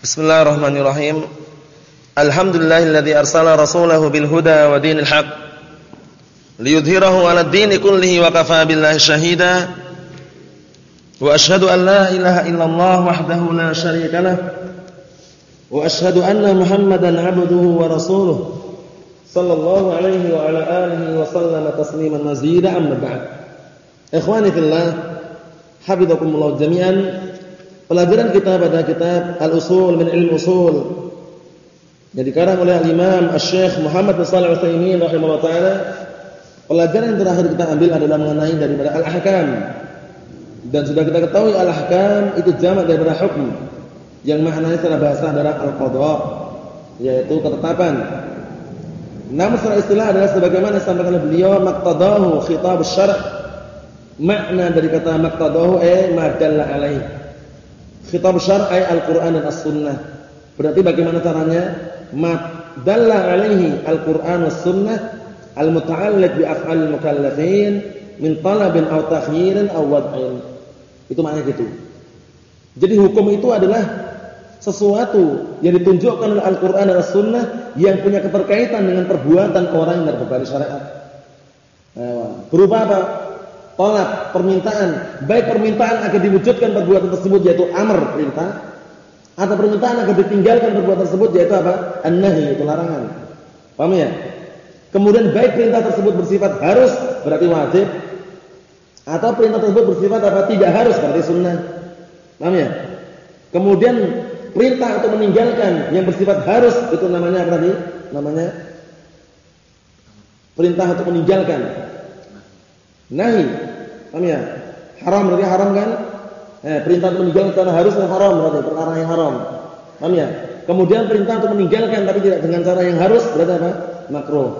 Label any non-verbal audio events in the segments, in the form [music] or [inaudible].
Bismillahirrahmanirrahim. Alhamdulillahilladzi arsala rasulahu bil huda wa dinil haq liyudhhirahu 'ala ad-din kullihi wa kafaa billahi shahida. Wa ashhadu an la ilaha illallah wahdahu la syarika lah. Wa ashhadu anna Muhammadan 'abduhu wa rasuluh. Sallallahu alaihi wa ala alihi wa sallama tasliman mazida amma ba'd. Ikhwani fillah, hafizakumullah jami'an. Pelajaran kita pada kitab Al-Usul min Ilmu Usul yang dikarang oleh Imam Asy-Syaikh Muhammad bin Shalih Al-Utsaimin rahimahullah taala. Pelajaran yang terakhir kita ambil adalah mengenai daripada al-ahkam. Dan sudah kita ketahui al-ahkam itu jamak daripada hukum yang maknanya secara bahasa adalah al-qada, yaitu ketetapan. Namun secara istilah adalah sebagaimana disampaikan oleh beliau maqtadahu khitab syara' makna dari kata maqtadahu eh madalla alaihi Khitab syar'i Al-Qur'an dan As-Sunnah. Berarti bagaimana caranya? Ma dalla alaihi Al-Qur'an was Sunnah al-muta'alliq bi af'al mukallafin min talabin aw takhyirin aw wad'in. Itu maknanya gitu. Jadi hukum itu adalah sesuatu yang ditunjukkan oleh Al-Qur'an dan As-Sunnah yang punya keterkaitan dengan perbuatan orang yang berbalik syariat. Berupa apa? Tolak permintaan, baik permintaan agar diwujudkan perbuatan tersebut yaitu amr perintah atau permintaan agar ditinggalkan perbuatan tersebut yaitu apa? An-nahi itu larangan. Paham ya? Kemudian baik perintah tersebut bersifat harus berarti wajib atau perintah tersebut bersifat apa? tidak harus berarti sunnah. Paham ya? Kemudian perintah atau meninggalkan yang bersifat harus itu namanya apa tadi? Namanya perintah atau meninggalkan. Nahi Paham ya? Haram berarti haram kan? Eh, perintah untuk meninggalkan cara harus dan haram berarti perkara yang haram. Paham ya? Kemudian perintah untuk meninggalkan tapi tidak dengan cara yang harus berarti apa? Makruh.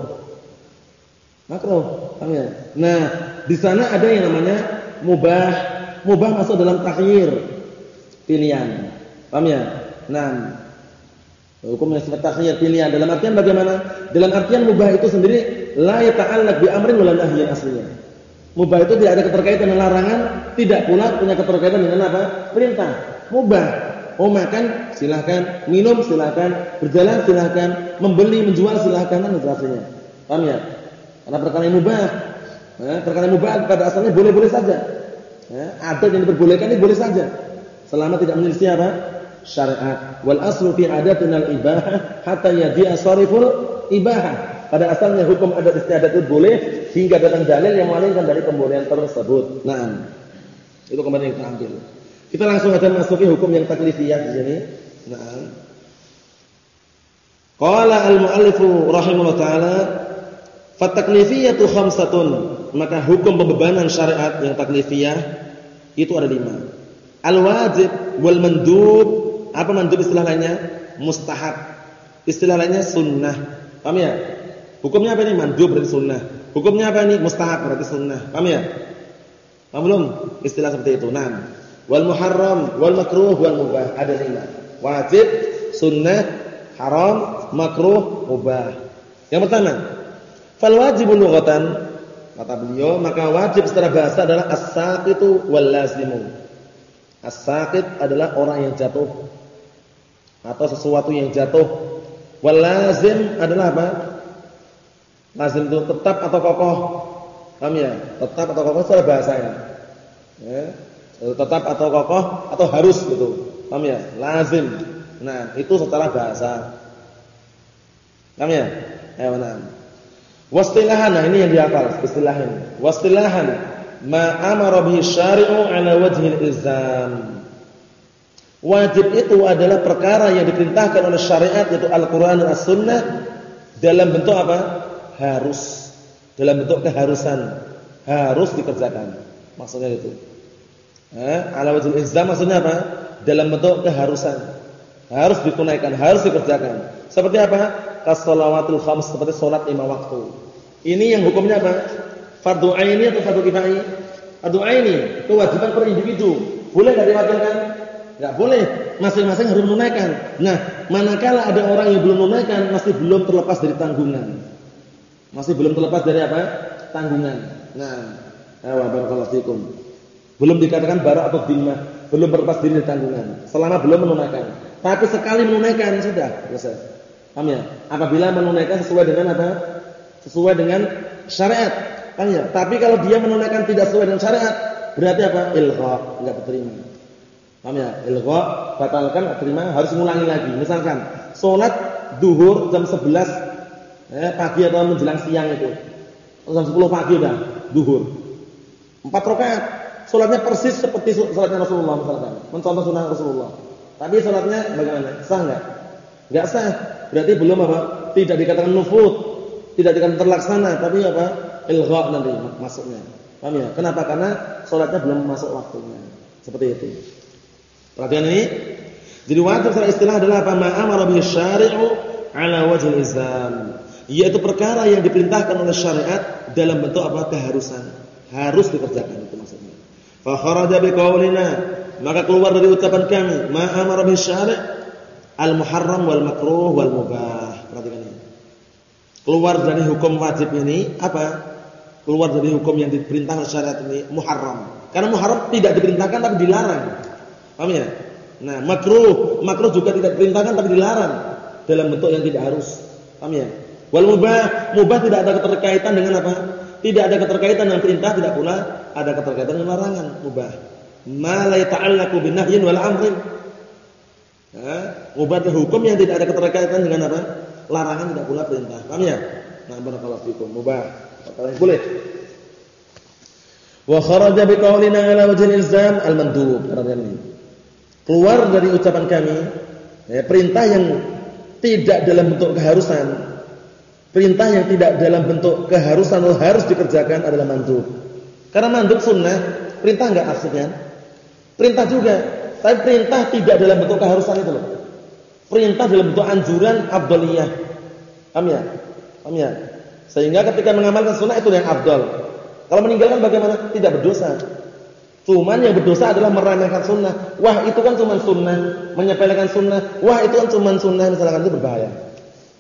Makruh. Paham ya? Nah, di sana ada yang namanya mubah. Mubah masuk dalam takhir. Pilihan. Paham ya? Nah, hukum yang sifat takhir pilihan dalam artian bagaimana? Dalam artian mubah itu sendiri la yata'allaq bi amrin wala nahyin aslinya. Mubah itu tidak ada keterkaitan dengan larangan, tidak pula punya keterkaitan dengan apa? Perintah. Mubah. Oh makan silahkan, minum silahkan, berjalan silahkan, membeli menjual silahkan dan sebagainya. Paham ya? Karena perkara yang mubah, ya, perkara yang mubah pada asalnya boleh-boleh saja. Ya, ada yang diperbolehkan ini boleh saja, selama tidak menyelisih apa? Syariat. Wal aslu fi adatina al ibahah hatta yadi'a sariful ibahah. Pada asalnya hukum adat istiadat itu boleh hingga datang dalil yang memalingkan dari pembolehan tersebut. Nah, itu kemarin yang kita ambil. Kita langsung aja masuki hukum yang taklifiyah di sini. Nah. Qala al-muallifu rahimahullah taala fataklifiyatu khamsatun. Maka hukum pembebanan syariat yang taklifiyah itu ada lima. Al-wajib wal mandub. Apa mandub istilah lainnya? Mustahab. Istilah lainnya sunnah. Paham ya? Hukumnya apa ini? Mandub berarti sunnah. Hukumnya apa ini? Mustahab berarti sunnah. Paham ya? Paham belum? Istilah seperti itu. Nah, wal muharram, wal makruh, wal mubah. Ada lima. Wajib, sunnah, haram, makruh, mubah. Yang pertama, fal wajibul lughatan kata beliau, maka wajib secara bahasa adalah as-saqitu wal lazimu. As-saqit adalah orang yang jatuh atau sesuatu yang jatuh. Wal lazim adalah apa? Lazim itu tetap atau kokoh. Paham ya? Tetap atau kokoh secara bahasanya. Ya. Tetap atau kokoh atau harus gitu. Paham ya? Lazim. Nah, itu secara bahasa. Paham ya? Ya benar. Wastilahan, nah ini yang dihafal, istilahin. Wastilahan ma amara bihi syari'u ala wajhil ilzam. Wajib itu adalah perkara yang diperintahkan oleh syariat yaitu Al-Qur'an dan As-Sunnah dalam bentuk apa? Harus dalam bentuk keharusan harus dikerjakan. Maksudnya itu. Eh, ala wajib ilzam maksudnya apa? Dalam bentuk keharusan. Harus ditunaikan harus dikerjakan. Seperti apa? Kasolawatul khams seperti solat lima waktu. Ini yang hukumnya apa? Fardu aini atau fardu kifai fardu aini kewajiban per individu. Boleh enggak diwakilkan? Enggak boleh. Masing-masing harus menunaikan. Nah manakala ada orang yang belum menunaikan masih belum terlepas dari tanggungan masih belum terlepas dari apa? Tanggungan. Nah, wa barakallahu. Belum dikatakan barak atau dhimmah, belum terlepas dari tanggungan. Selama belum menunaikan. Tapi sekali menunaikan sudah selesai. Paham ya? Apabila menunaikan sesuai dengan apa? Sesuai dengan syariat. Paham ya? Tapi kalau dia menunaikan tidak sesuai dengan syariat, berarti apa? Ilgha, enggak diterima. Paham ya? Ilgha batalkan terima, harus ngulangi lagi. Misalkan salat duhur jam 11 eh, pagi atau menjelang siang itu. Jam 10 pagi udah duhur. Empat rakaat. Salatnya persis seperti salatnya Rasulullah misalkan. Mencontoh sunnah Rasulullah. Tapi salatnya bagaimana? Sah enggak? Enggak sah. Berarti belum apa? Tidak dikatakan nufud, tidak dikatakan terlaksana, tapi apa? Ilgha nanti masuknya. Paham ya? Kenapa? Karena salatnya belum masuk waktunya. Seperti itu. Perhatian ini. Jadi wajib secara istilah adalah apa? Ma'amara bihi syari'u ala wajhil izam. Yaitu perkara yang diperintahkan oleh syariat dalam bentuk apa? keharusan. Harus dikerjakan itu maksudnya. Fa kharaja biqaulina, maka keluar dari ucapan kami, ma amara bisyari' al-muharram wal makruh wal mubah. Perhatikan ini. Keluar dari hukum wajib ini apa? Keluar dari hukum yang diperintahkan syariat ini muharram. Karena muharram tidak diperintahkan tapi dilarang. Paham ya? Nah, makruh, makruh juga tidak diperintahkan tapi dilarang dalam bentuk yang tidak harus. Paham ya? Wal mubah, mubah tidak ada keterkaitan dengan apa? Tidak ada keterkaitan dengan perintah, tidak pula ada keterkaitan dengan larangan, mubah. Ma la yata'allaqu bin nahyin wal amrin. Mubah itu hukum yang tidak ada keterkaitan dengan apa? Larangan tidak pula perintah. Paham ya? Nah, barakallahu fikum. Mubah. Perkara yang boleh. Wa kharaja biqaulina ala wajhil ilzam al-mandub. Keluar dari ucapan kami ya, perintah yang tidak dalam bentuk keharusan Perintah yang tidak dalam bentuk keharusan atau harus dikerjakan adalah mandub. Karena mandub sunnah, perintah enggak maksudnya? Perintah juga, tapi perintah tidak dalam bentuk keharusan itu loh. Perintah dalam bentuk anjuran abdoliyah. Paham ya? Paham ya? Sehingga ketika mengamalkan sunnah itu yang abdol. Kalau meninggalkan bagaimana? Tidak berdosa. Cuman yang berdosa adalah meremehkan sunnah. Wah itu kan cuma sunnah, menyepelekan sunnah. Wah itu kan cuma sunnah, misalkan itu berbahaya.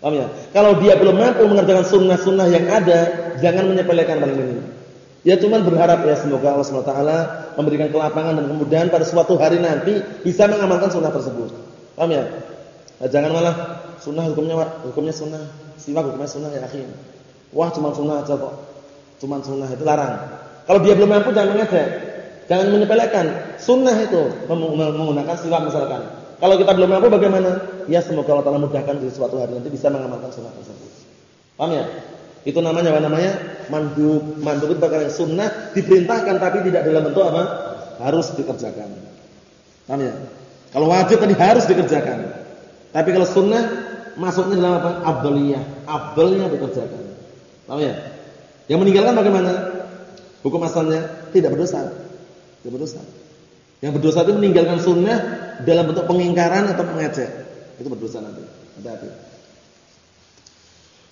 Paham ya? Kalau dia belum mampu mengerjakan sunnah-sunnah yang ada, jangan menyepelekan hal ini. Ya cuma berharap ya semoga Allah SWT memberikan kelapangan dan kemudahan pada suatu hari nanti bisa mengamalkan sunnah tersebut. Paham ya? Nah, jangan malah sunnah hukumnya hukumnya sunnah, simak hukumnya sunnah ya akhir. Wah cuma sunnah aja kok. Cuma sunnah itu larang. Kalau dia belum mampu jangan mengejek. Jangan menyepelekan. Sunnah itu menggunakan siwak misalkan. Kalau kita belum mampu bagaimana? Ya semoga Allah Taala mudahkan di suatu hari nanti bisa mengamalkan sunnah tersebut. Paham ya? Itu namanya apa namanya? Mandub. Mandub itu perkara sunnah diperintahkan tapi tidak dalam bentuk apa? Harus dikerjakan. Paham ya? Kalau wajib tadi harus dikerjakan. Tapi kalau sunnah masuknya dalam apa? Abduliyah. Abdulnya dikerjakan. Paham ya? Yang meninggalkan bagaimana? Hukum asalnya tidak berdosa. Tidak berdosa. Yang berdosa itu meninggalkan sunnah dalam bentuk pengingkaran atau mengejek. Itu berdosa nanti. Hati-hati.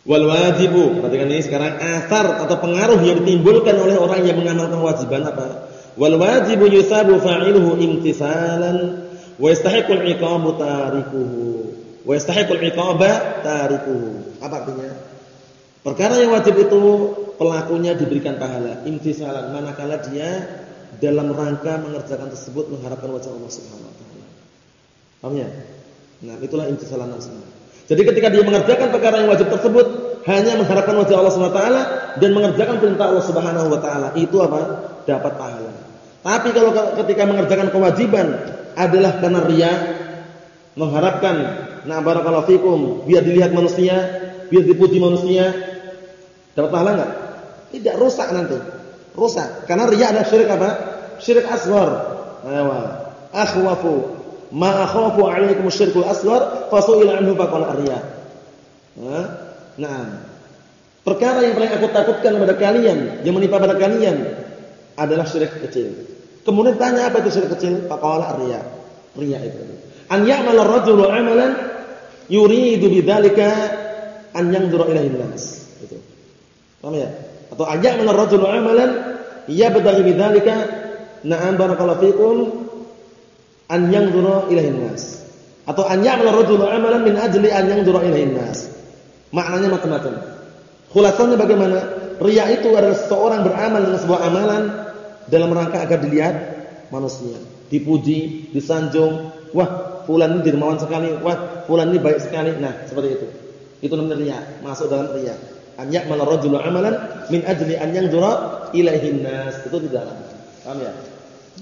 Wal wajibu, perhatikan ini sekarang asar atau pengaruh yang ditimbulkan oleh orang yang mengamalkan wajiban apa? Wal wajibu yusabu fa'iluhu imtisalan wa yastahiqul iqabu tarikuhu. Wa yastahiqul iqaba tarikuhu. Apa artinya? Perkara yang wajib itu pelakunya diberikan pahala imtisalan manakala dia dalam rangka mengerjakan tersebut mengharapkan wajah Allah Subhanahu wa taala. Paham ya? Nah, itulah intisalan nafsu. Jadi ketika dia mengerjakan perkara yang wajib tersebut hanya mengharapkan wajah Allah Subhanahu wa taala dan mengerjakan perintah Allah Subhanahu wa taala, itu apa? Dapat pahala. Tapi kalau ketika mengerjakan kewajiban adalah karena riya, mengharapkan nah barakallahu fikum, biar dilihat manusia, biar dipuji manusia, dapat pahala enggak? Tidak rusak nanti. Rusak. Karena riya adalah syirik apa? Syirik asghar. Akhwafu ma akhafu 'alaikum syirkul asghar fasu'ila anhu faqala riya. Nah. Perkara yang paling aku takutkan kepada kalian, yang menimpa pada kalian adalah syirik kecil. Kemudian tanya apa itu syirik kecil? Faqala riya. Riya itu. An ya'mala ar-rajulu 'amalan yuridu bidzalika an yanzura ilaihi nas. Itu. Paham ya? Atau ajak menar rajulu amalan yabtaghi bidzalika na'am barakallahu fikum an yanzura ilaihin nas. Atau an ya'mala rajulu amalan min ajli an yanzura ilaihin nas. Maknanya macam-macam. Khulasannya bagaimana? Riya itu adalah seseorang beramal dengan sebuah amalan dalam rangka agar dilihat manusia, dipuji, disanjung. Wah, fulan ini dermawan sekali, wah fulan ini baik sekali. Nah, seperti itu. Itu namanya riya, masuk dalam riya. An ya'mal rajulu amalan min ajli an yanzura ilaihin nas. Itu di dalam. Paham ya?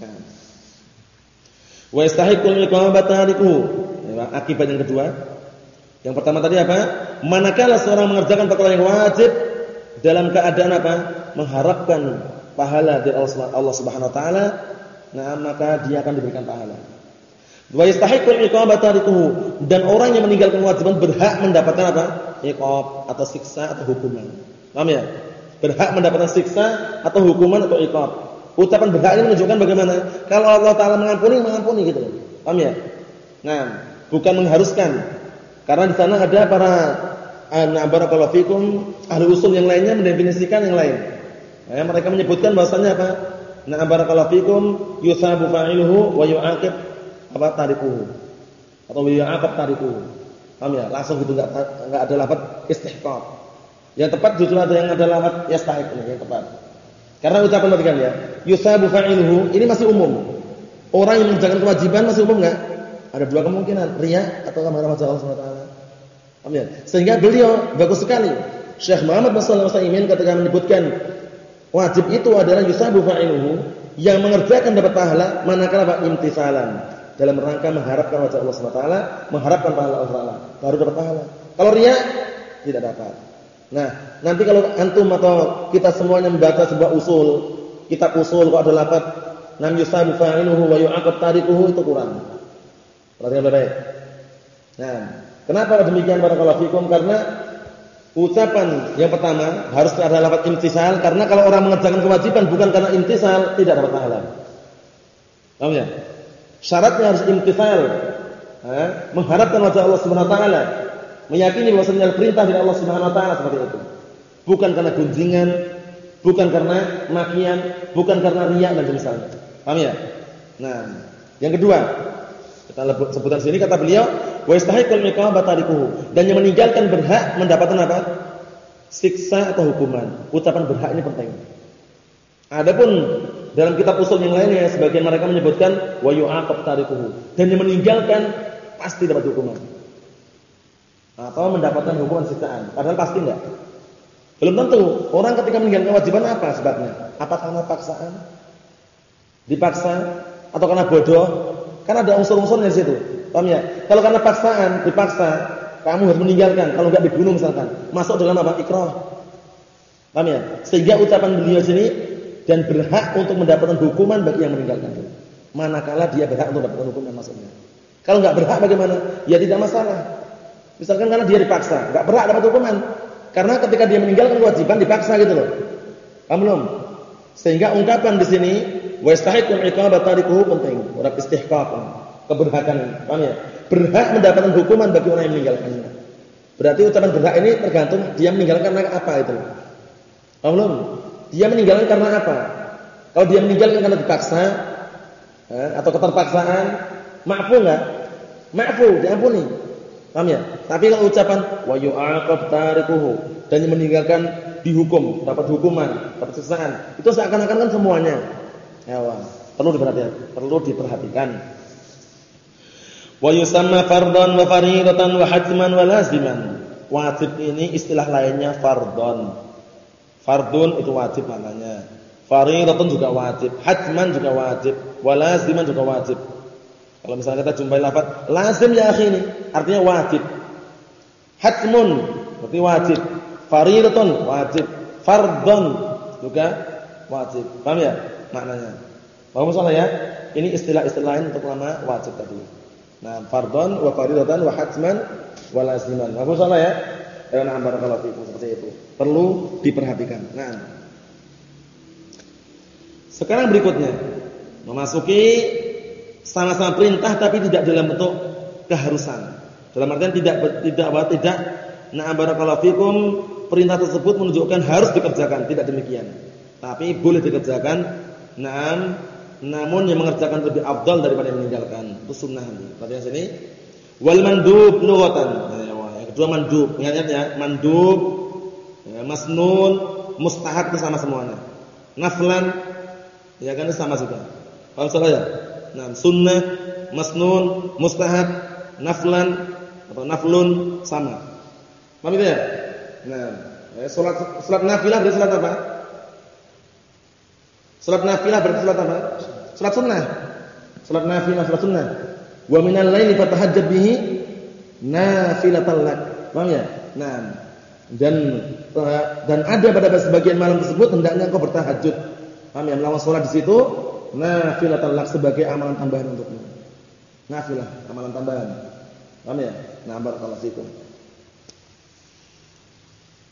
Nah. Wa yastahiqul iqamata tariku. Ya, akibat yang kedua. Yang pertama tadi apa? Manakala seorang mengerjakan perkara yang wajib dalam keadaan apa? Mengharapkan pahala dari Allah Subhanahu wa taala, nah maka dia akan diberikan pahala. Wa yastahiqul tarikuhu dan orang yang meninggalkan kewajiban berhak mendapatkan apa? Iqab atau siksa atau hukuman. Paham ya? Berhak mendapatkan siksa atau hukuman atau iqab. Ucapan berhak ini menunjukkan bagaimana kalau Allah taala mengampuni, mengampuni gitu. Paham ya? Nah, bukan mengharuskan. Karena di sana ada para ana barakallahu fikum ahli usul yang lainnya mendefinisikan yang lain. Nah, mereka menyebutkan bahasanya apa? Na barakallahu fikum yusabu fa'iluhu wa yu'aqib apa tarikuhu atau yu'aqab tarikuhu. Paham ya? Langsung gitu enggak enggak ada lafaz istihqaq. Yang tepat justru ada yang ada lafaz yastahiq ini yang tepat. Karena ucapan perhatikan ya, yusabu fa'iluhu ini masih umum. Orang yang mengerjakan kewajiban masih umum enggak? Ada dua kemungkinan, riya atau kamar wajah Allah Subhanahu wa taala. Ya? Sehingga beliau bagus sekali. Syekh Muhammad bin Shalih Al-Utsaimin ketika menyebutkan wajib itu adalah yusabu fa'iluhu yang mengerjakan dapat pahala manakala imtisalan dalam rangka mengharapkan wajah Allah taala, mengharapkan pahala Allah taala, baru dapat pahala. Kalau riya tidak dapat. Nah, nanti kalau antum atau kita semuanya membaca sebuah usul, kitab usul kok ada lafaz nam yusabu fa'iluhu wa yu'aqab tarikuhu itu kurang. Perhatikan baik-baik. Nah, kenapa demikian barakallahu fikum? Karena ucapan yang pertama harus ada lafaz imtisal karena kalau orang mengerjakan kewajiban bukan karena imtisal tidak dapat pahala. Paham ya? Syaratnya harus imtithal. Eh, mengharapkan wajah Allah Subhanahu wa taala. Meyakini bahwasanya perintah dari Allah Subhanahu wa taala seperti itu. Bukan karena gunjingan, bukan karena makian, bukan karena riya dan semisalnya. Paham ya? Nah, yang kedua, kita sebutan sini kata beliau, wa yastahiqul iqamah tarikuhu dan yang meninggalkan berhak mendapatkan apa? Siksa atau hukuman. Ucapan berhak ini penting. Adapun dalam kitab usul yang lainnya sebagian mereka menyebutkan wa yu'aqab tarikuhu dan yang meninggalkan pasti dapat hukuman. Atau mendapatkan hukuman siksaan. Padahal pasti enggak. Belum tentu. Orang ketika meninggalkan kewajiban apa sebabnya? Apa karena paksaan? Dipaksa atau karena bodoh? Kan ada unsur-unsurnya di situ. Paham ya? Kalau karena paksaan, dipaksa, kamu harus meninggalkan. Kalau enggak dibunuh misalkan. Masuk dalam apa? Ikrah. Paham ya? Sehingga ucapan beliau sini dan berhak untuk mendapatkan hukuman bagi yang meninggalkan itu. Manakala dia berhak untuk mendapatkan hukuman maksudnya. Kalau nggak berhak bagaimana? Ya tidak masalah. Misalkan karena dia dipaksa, nggak berhak dapat hukuman. Karena ketika dia meninggalkan kewajiban dipaksa gitu loh. Paham? Sehingga ungkapan di sini wa yastahiqul iqaba tarikuhu penting. Ora istihqaq. Keberhakan. Paham ya? Berhak mendapatkan hukuman bagi orang yang meninggalkannya. Berarti ucapan berhak ini tergantung dia meninggalkan apa itu. Paham? Dia meninggalkan karena apa? Kalau dia meninggalkan karena dipaksa eh, atau keterpaksaan, maafu enggak? Maafu, diampuni. Paham ya? Tapi kalau ucapan wa yu'aqab tarikuhu dan yang meninggalkan dihukum, dapat hukuman, dapat siksaan, itu seakan-akan kan semuanya. Ya, perlu diperhatikan, perlu diperhatikan. Wa yusamma fardhan wa fariidatan wa hatman wa laziman. Wajib ini istilah lainnya fardhon Fardun itu wajib maknanya. Fariidatun juga wajib, hatman juga wajib, walaziman juga wajib. Kalau misalnya kita jumpai lafaz lazim ya akhi ini artinya wajib. Hatmun berarti wajib. Fariidatun wajib. Fardun juga wajib. Paham ya maknanya? Paham salah ya? Ini istilah-istilah untuk nama wajib tadi. Nah, fardun wa faridatan wa hatman wa laziman. Paham salah ya? Ya nah barakallahu fikum seperti itu. Perlu diperhatikan. Nah. Sekarang berikutnya memasuki sama-sama perintah tapi tidak dalam bentuk keharusan. Dalam artian tidak tidak apa tidak nah barakallahu fikum perintah tersebut menunjukkan harus dikerjakan, tidak demikian. Tapi boleh dikerjakan. Naam, namun yang mengerjakan lebih afdal daripada yang meninggalkan. Itu sunnah ini. Perhatikan sini. Wal mandub lughatan. Dua mandub, ingat ya, mandub, ya, masnun, mustahab itu sama semuanya. Naflan, ya kan sama juga. Paham salah ya? Nah, sunnah, masnun, mustahab, naflan atau naflun sama. Paham itu ya? Nah, eh, salat salat nafilah berarti salat apa? Salat nafilah berarti salat apa? Salat sunnah. Salat nafilah salat sunnah. Wa minal laili fatahajjab bihi nafilatan lak. Paham ya? Nah, dan dan ada pada sebagian malam tersebut hendaknya engkau bertahajud. Paham ya? Melawan salat di situ nafilatan lak sebagai amalan tambahan untukmu. Nafilah, amalan tambahan. Paham ya? Nah, barakallahu fikum.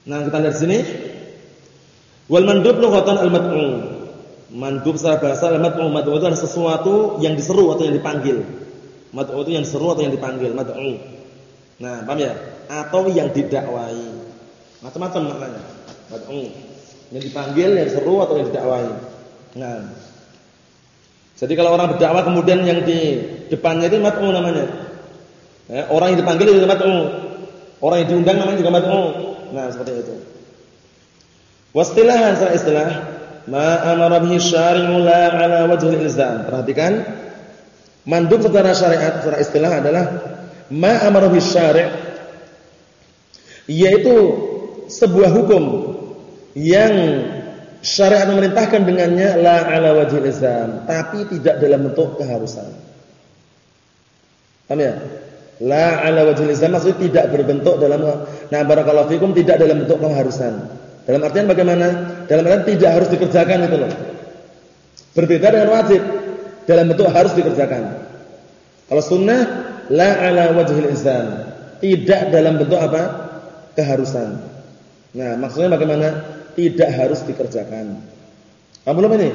Nah, kita lihat sini. Wal mandub lughatan al-mad'u. Mandub secara bahasa al-mad'u, mad'u itu adalah sesuatu yang diseru atau yang dipanggil. Mad'u itu yang diseru atau yang dipanggil, mad'u. Nah, paham ya? Atau yang didakwai. Macam-macam maknanya. Mad'u. Yang dipanggil, yang seru atau yang didakwai. Nah. Jadi kalau orang berdakwah kemudian yang di depannya itu mad'u namanya. Ya, orang yang dipanggil itu mad'u. Orang yang diundang namanya juga mad'u. Nah, seperti itu. Wastilahan secara istilah, ma amara bihi syari'u la ala wajhil ilzam. Perhatikan, mandub secara syariat secara istilah adalah ma amara syari' yaitu sebuah hukum yang syariat memerintahkan dengannya la ala wajhil ilzam, tapi tidak dalam bentuk keharusan. Paham ya? La ala wajhil ilzam maksudnya tidak berbentuk dalam nah barakallahu fikum tidak dalam bentuk keharusan. Dalam artian bagaimana? Dalam artian tidak harus dikerjakan itu loh. Berbeda dengan wajib. Dalam bentuk harus dikerjakan. Kalau sunnah la ala wajhil ilzam, tidak dalam bentuk apa? keharusan. Nah, maksudnya bagaimana? Tidak harus dikerjakan. Kamu belum ini?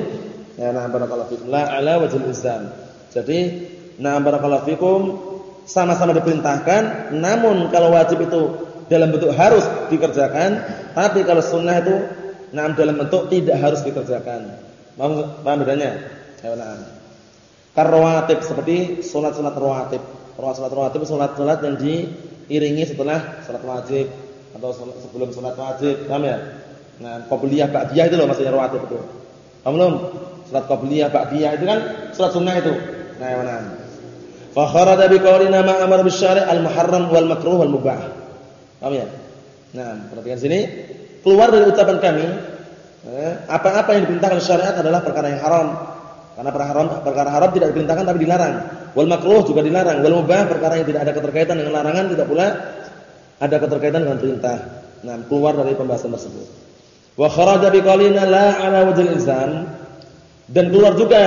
Ya, nah barakallahu fikum. La ala wajhil ilzam. Jadi, nah barakallahu fikum sama-sama diperintahkan, namun kalau wajib itu dalam bentuk harus dikerjakan, tapi kalau sunnah itu nah dalam bentuk tidak harus dikerjakan. Paham, paham bedanya? Ya, nah. Seperti salat-salat rawatib. Salat-salat rawatib salat-salat yang diiringi setelah salat wajib atau sebelum salat wajib, paham ya? Nah, qabliyah ba'diyah itu loh maksudnya rawatib itu. Paham belum? Salat qabliyah ba'diyah itu kan salat sunnah itu. Nah, nah. Fa kharaja bi qawlina ma amara al-muharram wal makruh wal mubah. Paham ya? Nah, perhatikan sini, keluar dari ucapan kami, eh, apa-apa yang diperintahkan syariat adalah perkara yang haram. Karena perkara haram, perkara haram tidak diperintahkan tapi dilarang. Wal makruh juga dilarang. Wal mubah perkara yang tidak ada keterkaitan dengan larangan tidak pula ada keterkaitan dengan perintah. Nah, keluar dari pembahasan tersebut. Wa kharaja bi qawlina la ala wajhil ilzam dan keluar juga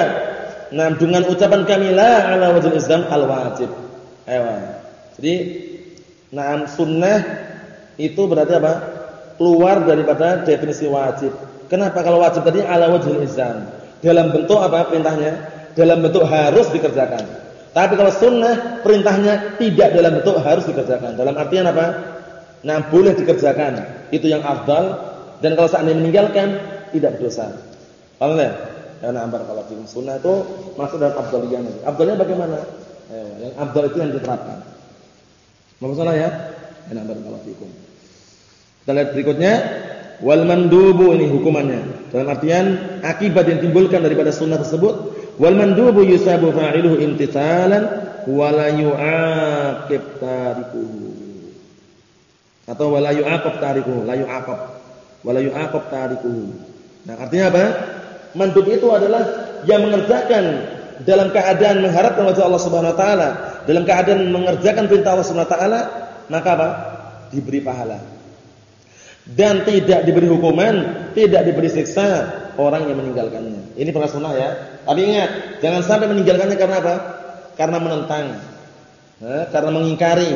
Nah, dengan ucapan kami la ala wajhil Islam al wajib. Ayo. Jadi, nah sunnah itu berarti apa? Keluar daripada definisi wajib. Kenapa kalau wajib tadi ala wajhil Islam? Dalam bentuk apa perintahnya? Dalam bentuk harus dikerjakan. Tapi kalau sunnah perintahnya tidak dalam bentuk harus dikerjakan. Dalam artian apa? Nah, boleh dikerjakan. Itu yang afdal dan kalau seandainya meninggalkan tidak berdosa. Paham ya? Karena ambar kalau fikum sunnah itu masuk dalam abdaliyah nanti. Abdaliyah bagaimana? Eh, yang abdal itu yang diterapkan. Maksud salah ya? Karena ambar kalau fikum. Kita lihat berikutnya wal mandubu ini hukumannya. Dalam artian akibat yang timbulkan daripada sunnah tersebut wal mandubu yusabu fa'iluhu imtithalan wa la yu'aqib tarikuhu. Atau wala yu'aqab tarikuhu, la yu'aqab. Wala yu'aqab tarikuhu. Nah, artinya apa? Mandub itu adalah yang mengerjakan dalam keadaan mengharapkan wajah Allah Subhanahu wa taala, dalam keadaan mengerjakan perintah Allah Subhanahu wa taala, maka apa? Diberi pahala. Dan tidak diberi hukuman, tidak diberi siksa orang yang meninggalkannya. Ini perkara sunnah ya. Tapi ingat, jangan sampai meninggalkannya karena apa? Karena menentang. Nah, karena mengingkari.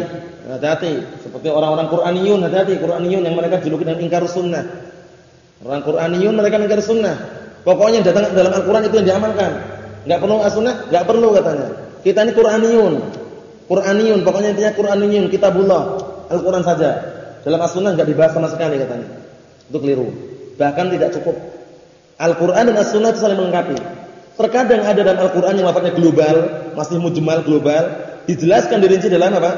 Hati-hati. Seperti orang-orang Qur'aniyun, hati-hati Qur'aniyun yang mereka juluki dengan ingkar sunnah. Orang Qur'aniyun mereka ingkar sunnah. Pokoknya datang dalam Al-Qur'an itu yang diamalkan. Enggak perlu as-sunnah, enggak perlu katanya. Kita ini Qur'aniyun. Qur'aniyun, pokoknya intinya Qur'aniyun, kitabullah, Al-Qur'an saja. Dalam as-sunnah enggak dibahas sama sekali katanya. Itu keliru. Bahkan tidak cukup. Al-Qur'an dan as-sunnah itu saling melengkapi. Terkadang ada dalam Al-Qur'an yang lafadznya global, masih mujmal global, dijelaskan dirinci dalam apa?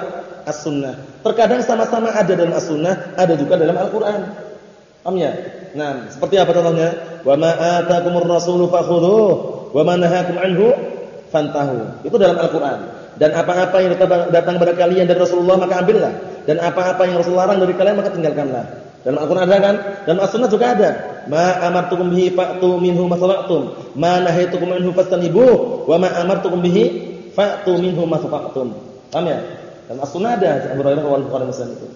As-sunnah. Terkadang sama-sama ada dalam as-sunnah, ada juga dalam Al-Qur'an. Paham ya? Nah, seperti apa contohnya? Wa ma atakumur rasulu fakhudhuh wa ma nahakum anhu fantahu. Itu dalam Al-Qur'an. Dan apa-apa yang datang kepada kalian dari Rasulullah maka ambillah. Dan apa-apa yang Rasulullah larang dari kalian maka tinggalkanlah. Dalam Al-Qur'an ada kan? Dalam As-Sunnah juga ada. Ma amartukum bihi fa'tu minhu masalatum. Ma nahaitukum anhu fastanibuh wa ma amartukum bihi fa'tu minhu masalatum. Paham ya? Dalam As-Sunnah ada Abu Hurairah wal Bukhari Muslim itu.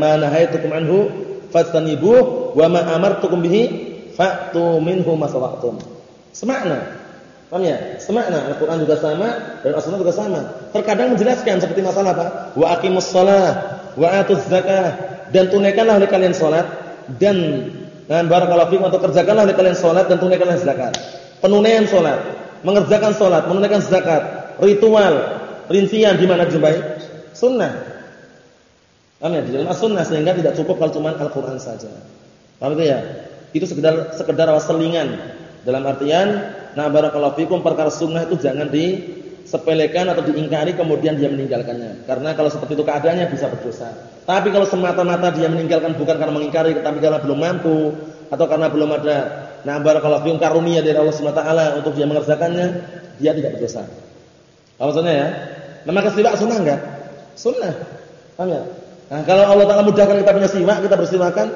Ma nahaitukum anhu fastanibuh wa ma amartukum bihi fa'tu minhu masalatum. Semakna. Paham ya? Semakna. Al-Qur'an juga sama dan As-Sunnah juga sama. Terkadang menjelaskan seperti masalah apa? Wa aqimus shalah wa atuz zakah dan tunaikanlah oleh kalian salat dan dan barakallahu fikum atau kerjakanlah oleh kalian salat dan tunaikanlah zakat. Penunaian salat, mengerjakan salat, menunaikan zakat, ritual, rincian di mana jumpai? Sunnah. Paham ya? Di dalam sunnah sehingga tidak cukup kalau cuma Al-Qur'an saja. Paham ya? Itu sekedar sekedar selingan. Dalam artian Nah barakallahu fikum perkara sunnah itu jangan disepelekan atau diingkari kemudian dia meninggalkannya. Karena kalau seperti itu keadaannya bisa berdosa. Tapi kalau semata-mata dia meninggalkan bukan karena mengingkari tapi karena belum mampu atau karena belum ada nah barakallahu fikum karunia dari Allah taala untuk dia mengerjakannya, dia tidak berdosa. Apa maksudnya ya? Nah maka siwak sunnah enggak? Sunnah. Paham ya? Nah, kalau Allah Taala mudahkan kita punya siwak, kita bersiwakan,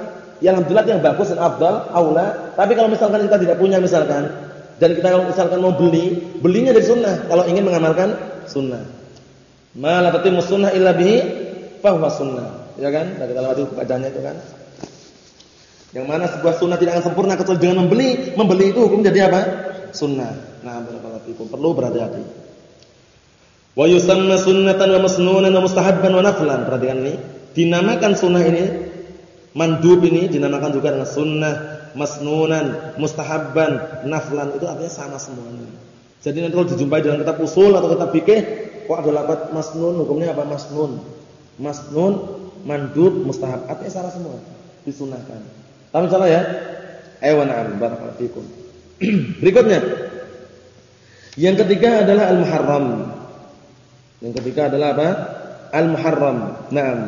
yang alhamdulillah yang bagus dan afdal, aula. Tapi kalau misalkan kita tidak punya misalkan, dan kita kalau misalkan mau beli, belinya dari sunnah kalau ingin mengamalkan sunnah. Ma la sunnah illa bihi fa huwa sunnah. Ya kan? Nah, kita lewati kaidahnya itu kan. Yang mana sebuah sunnah tidak akan sempurna kecuali dengan membeli. Membeli itu hukum jadi apa? Sunnah. Nah, barakallahu fikum. Perlu berhati-hati. Wa yusamma sunnatan wa masnunan wa mustahabban wa naflan. Perhatikan ini. Dinamakan sunnah ini mandub ini dinamakan juga dengan sunnah masnunan, mustahabban, naflan itu artinya sama semuanya. Jadi nanti kalau dijumpai dalam kitab usul atau kitab fikih, kok ada lafaz masnun, hukumnya apa masnun? Masnun, mandub, mustahab, artinya sama semua. Disunahkan. Paham salah ya? Ayo na'am, barakallahu fikum. [clears throat] Berikutnya. Yang ketiga adalah al-muharram. Yang ketiga adalah apa? Al-muharram. Naam.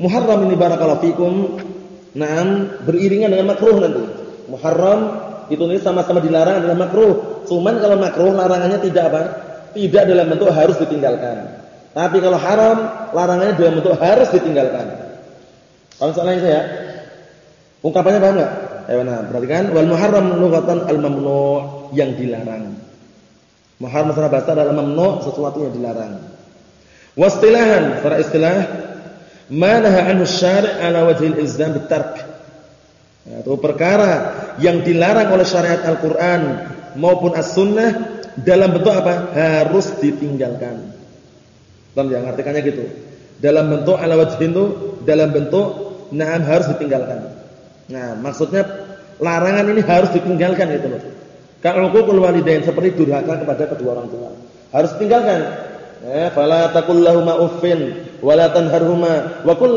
Muharram ini barakallahu fikum Naam, beriringan dengan makruh nanti. Muharram itu ini sama-sama dilarang adalah makruh. Cuman kalau makruh larangannya tidak apa? Tidak dalam bentuk harus ditinggalkan. Tapi kalau haram, larangannya dalam bentuk harus ditinggalkan. Paham soalnya saya? Ungkapannya paham enggak? Ayo nah, perhatikan wal muharram lughatan al mamnu' yang dilarang. Muharram secara bahasa adalah mamnu' sesuatu yang dilarang. Wastilahan secara istilah manaha anhu syari' ala wajhil ilzam bitark. Itu perkara yang dilarang oleh syariat Al-Qur'an maupun As-Sunnah dalam bentuk apa? Harus ditinggalkan. Paham ya? Artikannya gitu. Dalam bentuk ala wajhin itu dalam bentuk na'am harus ditinggalkan. Nah, maksudnya larangan ini harus ditinggalkan itu loh. Ka'uqul walidain seperti durhaka kepada kedua orang tua. Harus ditinggalkan. Eh, fala taqul lahumu uffin wa la tanharhuma wa qul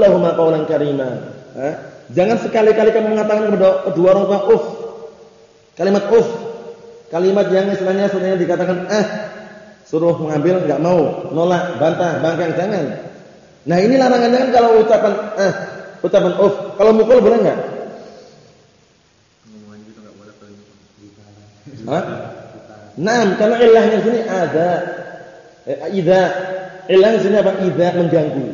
jangan sekali-kali kamu mengatakan kepada kedua orang tua uff. Kalimat uff. Kalimat yang istilahnya sebenarnya dikatakan eh suruh mengambil enggak mau, nolak, bantah, bangkang jangan. Nah, ini larangannya kan kalau ucapan eh ucapan uff. Kalau mukul boleh enggak? Hah? Nah, karena ilahnya sini ada Eh, idza ilah sini apa? Idza mengganggu.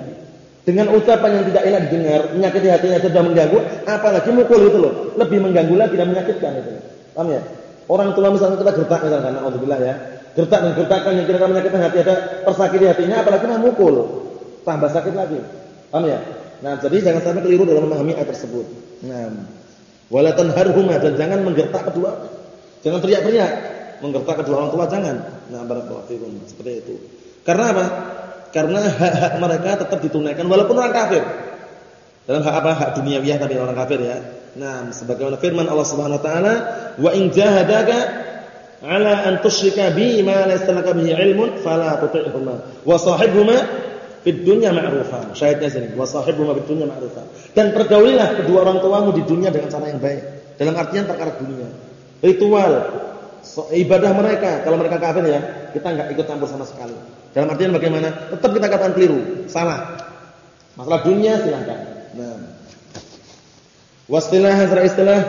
Dengan ucapan yang tidak enak didengar, menyakiti hatinya sudah mengganggu, apalagi mukul itu loh, lebih mengganggu lagi dan menyakitkan itu. Paham ya? Orang tua misalnya kita gertak misalkan, alhamdulillah ya. Gertak dan gertakan yang kira-kira menyakitkan hati ada tersakiti hatinya apalagi memukul. Tambah sakit lagi. Paham ya? Nah, jadi jangan sampai keliru dalam memahami ayat tersebut. Nah, wala tanharhuma dan jangan menggertak kedua. Jangan teriak-teriak menggertak kedua orang tua jangan. Nah, barakallahu fikum. Seperti itu. Karena apa? Karena hak-hak mereka tetap ditunaikan walaupun orang kafir. Dalam hak apa? Hak duniawiah tapi orang kafir ya. Nah, sebagaimana firman Allah Subhanahu wa taala, "Wa in jahadaka 'ala an tusyrika bi ma laysa laka bihi 'ilmun fala tuti'huma wa sahibhuma fid dunya ma'rufa." Syahidnya sini, "Wa sahibhuma fid dunya ma'rufa." Dan pergaulilah kedua orang tuamu di dunia dengan cara yang baik. Dalam artian perkara dunia. Ritual, ibadah mereka kalau mereka kafir ya kita nggak ikut campur sama sekali dalam artian bagaimana tetap kita katakan keliru salah masalah dunia silakan nah wastilah hazra istilah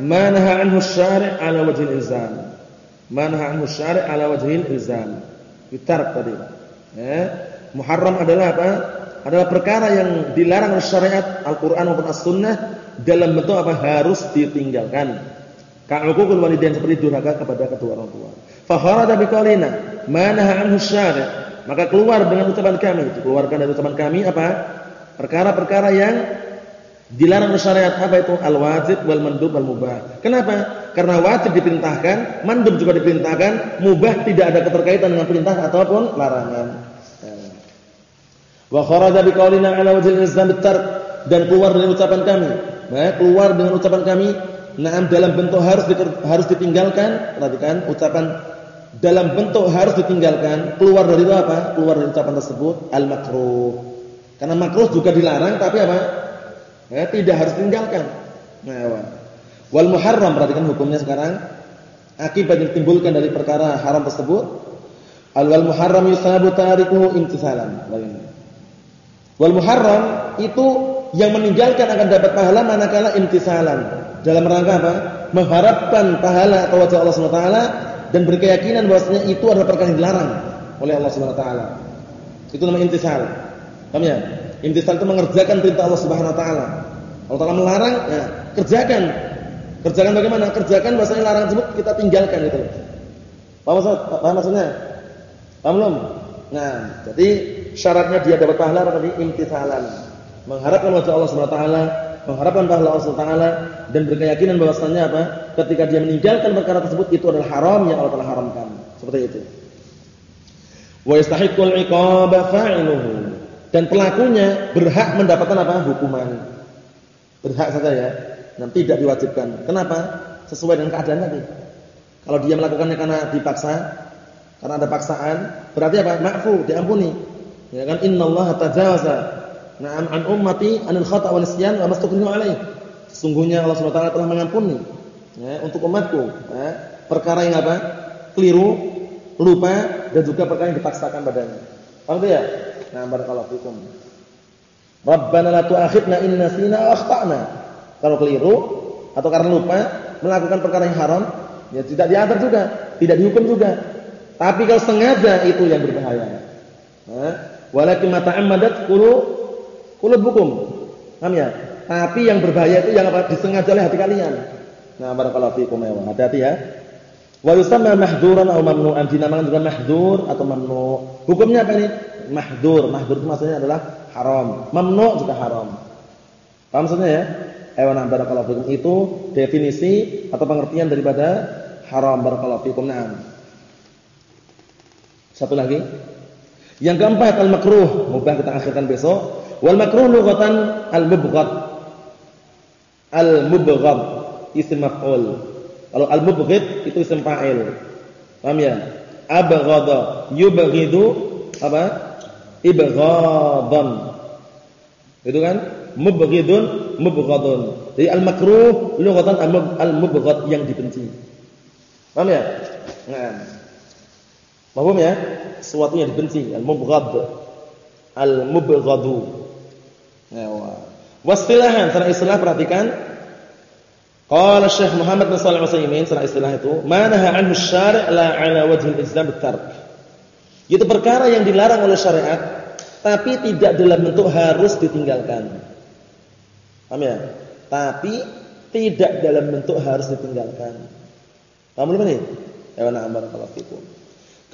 manaha anhu syari' ala wajhil ilzam Manha anhu syari' ala wajhil ilzam. Bitark tadi. Ya. Muharram adalah apa? Adalah perkara yang dilarang syariat Al-Qur'an maupun As-Sunnah dalam bentuk apa? Harus ditinggalkan. Ka'uqul walidain seperti durhaka kepada kedua orang tua. Fa kharaja biqaulina manha anhu syari'. Maka keluar dengan ucapan kami, keluarkan dari ucapan kami apa? Perkara-perkara yang dilarang syariat apa itu? Al-wajib wal mandub wal mubah. Kenapa? Karena wajib diperintahkan, mandub juga diperintahkan, mubah tidak ada keterkaitan dengan perintah ataupun larangan. Wa kharaja biqaulina ala wajhil ilzam bitark dan keluar dengan ucapan kami. Nah, keluar dengan ucapan kami, na'am dalam bentuk harus harus ditinggalkan. Perhatikan ucapan dalam bentuk harus ditinggalkan. Keluar dari itu apa? Keluar dari ucapan tersebut al makruh. Karena makruh juga dilarang tapi apa? Ya, tidak harus ditinggalkan. Nah, wal muharram perhatikan hukumnya sekarang. Akibat yang timbulkan dari perkara haram tersebut, al wal muharram yusabu tarikuhu. Bagaimana? Wal muharram itu yang meninggalkan akan dapat pahala manakala imtisalan. Dalam rangka apa? Mengharapkan pahala atau wajah Allah Subhanahu wa taala dan berkeyakinan bahwasanya itu adalah perkara yang dilarang oleh Allah Subhanahu wa taala. Itu namanya imtisal. Paham ya? Imtisal itu mengerjakan perintah Allah Subhanahu wa taala. Allah Taala melarang, ya, kerjakan. Kerjakan bagaimana? Kerjakan bahwasanya larangan tersebut kita tinggalkan itu. Paham maksud? Paham maksudnya? Paham belum? Nah, jadi syaratnya dia dapat pahala apa tadi? Imtithalan. Mengharapkan wajah Allah Subhanahu wa taala, mengharapkan pahala Allah taala dan berkeyakinan bahwasanya apa? Ketika dia meninggalkan perkara tersebut itu adalah haram yang Allah telah haramkan. Seperti itu. Wa yastahiqqul iqaba fa'iluhu. Dan pelakunya berhak mendapatkan apa? Hukuman. Berhak saja ya. Dan tidak diwajibkan. Kenapa? Sesuai dengan keadaan tadi. Kalau dia melakukannya karena dipaksa, karena ada paksaan, berarti apa? Ma'fu, diampuni. Ya kan innallaha tajawaza na'am an ummati anil khata' wal nisyan wa mastukrihu alaih. Sesungguhnya Allah Subhanahu wa taala telah mengampuni ya, untuk umatku ya, perkara yang apa? keliru, lupa dan juga perkara yang dipaksakan padanya. Paham ya? Nah, barakallahu fikum. Rabbana la tu'akhidna in nasina akhtana. Kalau keliru atau karena lupa melakukan perkara yang haram, ya tidak diantar juga, tidak dihukum juga. Tapi kalau sengaja itu yang berbahaya. Nah, Walakin mata'ammadat qulu qulubukum. Paham ya? Tapi yang berbahaya itu yang apa? Disengaja oleh hati kalian. Nah, barakallahu fiikum ya. Hati-hati ya. Wa yusamma mahduran atau mamnu'an dinamakan juga mahdur atau mamnu. Hukumnya apa ini? Mahdur. Mahdur itu maksudnya adalah haram. Mamnu juga haram. Paham maksudnya ya? Ayo nah barakallahu fiikum itu definisi atau pengertian daripada haram barakallahu fiikum. Naam. Satu lagi. Yang keempat al-makruh, mubah kita akhirkan besok. Wal makruh lughatan al-mubghad. Al-mubghad isim maf'ul. Kalau al-mubghid itu isim fa'il. Paham ya? Abghadha yubghidu apa? Ibghadan. Itu kan? Mubghidun mubghadun. Jadi al-makruh lughatan al-mubghad yang dibenci. Paham ya? Nah. Ya? Sesuatu yang dibenci, al-mubghad. Al-mubghadu. Wastilahan secara istilah perhatikan. Qala Syekh Muhammad bin Shalih Al-Utsaimin secara istilah itu, manaha anhu syari' la 'ala wajhi al-islam bitark. Itu perkara yang dilarang oleh syariat tapi tidak dalam bentuk harus ditinggalkan. Paham ya? Tapi tidak dalam bentuk harus ditinggalkan. Paham belum ini? Ya na'am barakallahu fikum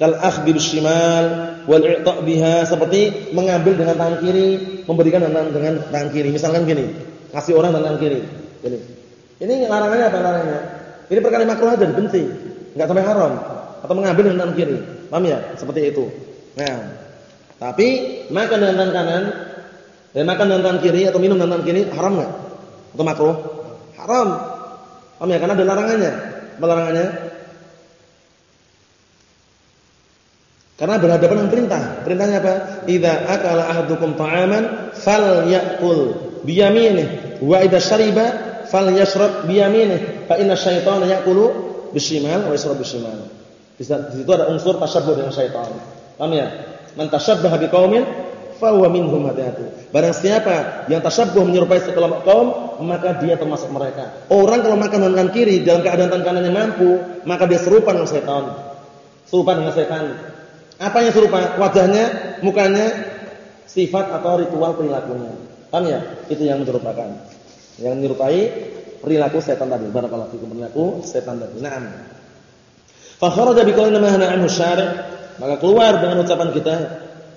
kal akhdhi bishimal wal i'ta' biha seperti mengambil dengan tangan kiri, memberikan dengan dengan tangan kiri. Misalkan gini, kasih orang dengan tangan kiri. Gini. Ini larangannya apa larangannya? Ini perkara makruh aja dibenci, enggak sampai haram. Atau mengambil dengan tangan kiri. Paham ya? Seperti itu. Nah, tapi makan dengan tangan kanan dan makan dengan tangan kiri atau minum dengan tangan kiri haram enggak? Atau makruh? Haram. Paham ya? Karena ada larangannya. Apa larangannya? Karena berhadapan dengan perintah. Perintahnya apa? Idza akala ahadukum ta'aman falyakul biyaminih wa idza syariba falyashrab biyaminih fa inna syaitana ya'kulu bishimal wa yashrab bishimal. Di situ ada unsur tasyabbuh dengan syaitan. Paham ya? Man tashabbaha biqaumin fa huwa minhum hati-hati. Barang siapa yang tasyabbuh menyerupai sekelompok kaum, maka dia termasuk mereka. Orang kalau makan tangan kiri dalam keadaan tangan kanannya mampu, maka dia serupa dengan setan. Serupa dengan setan. Apa yang serupa? Wajahnya, mukanya, sifat atau ritual perilakunya. Paham ya? Itu yang menyerupakan. Yang menyerupai perilaku setan tadi. Barakallahu fikum perilaku setan tadi. Naam. Fa kharaja bi qaulina ma anhu syari' maka keluar dengan ucapan kita